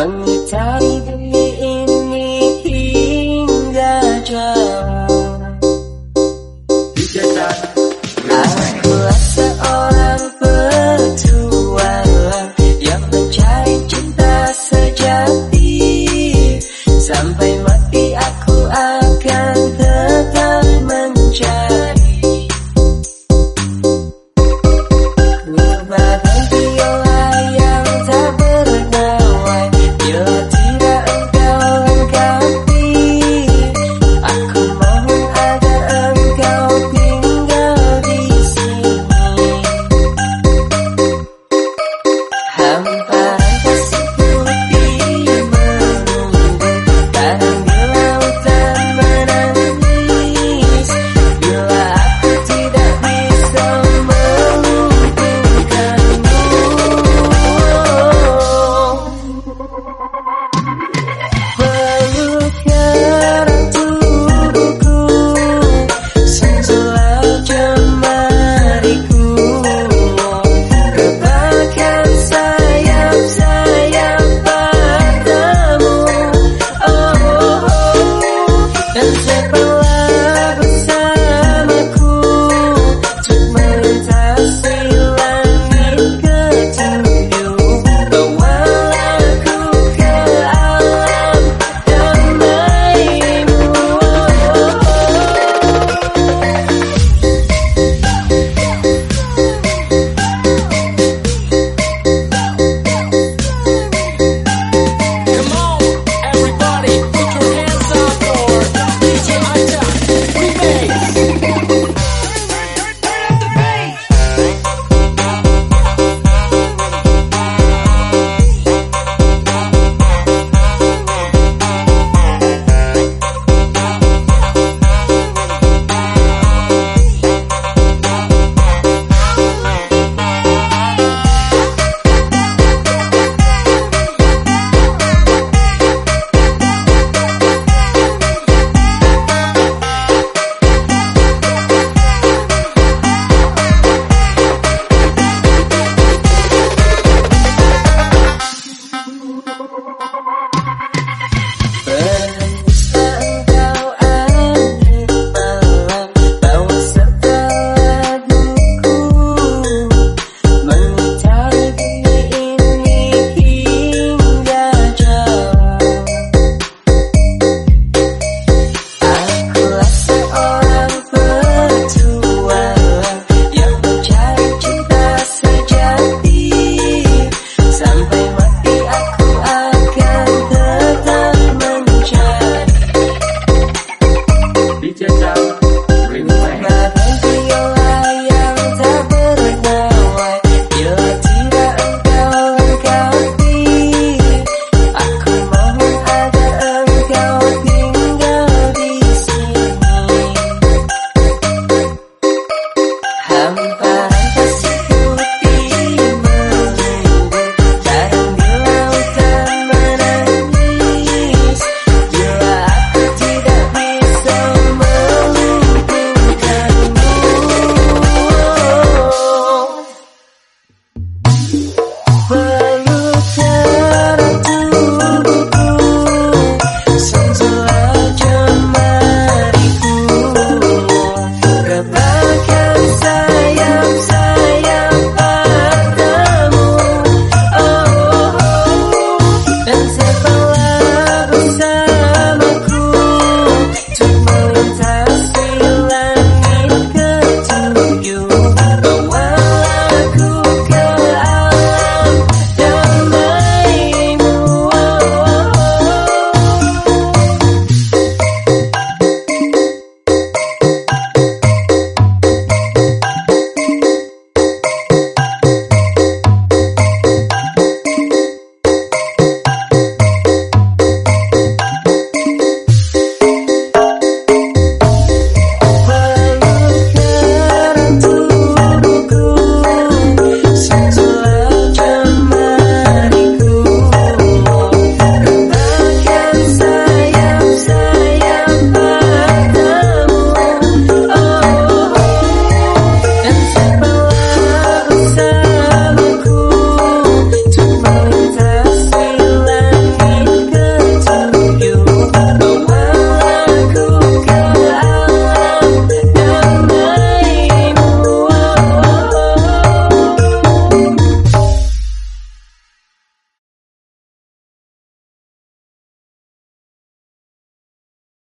Mengitari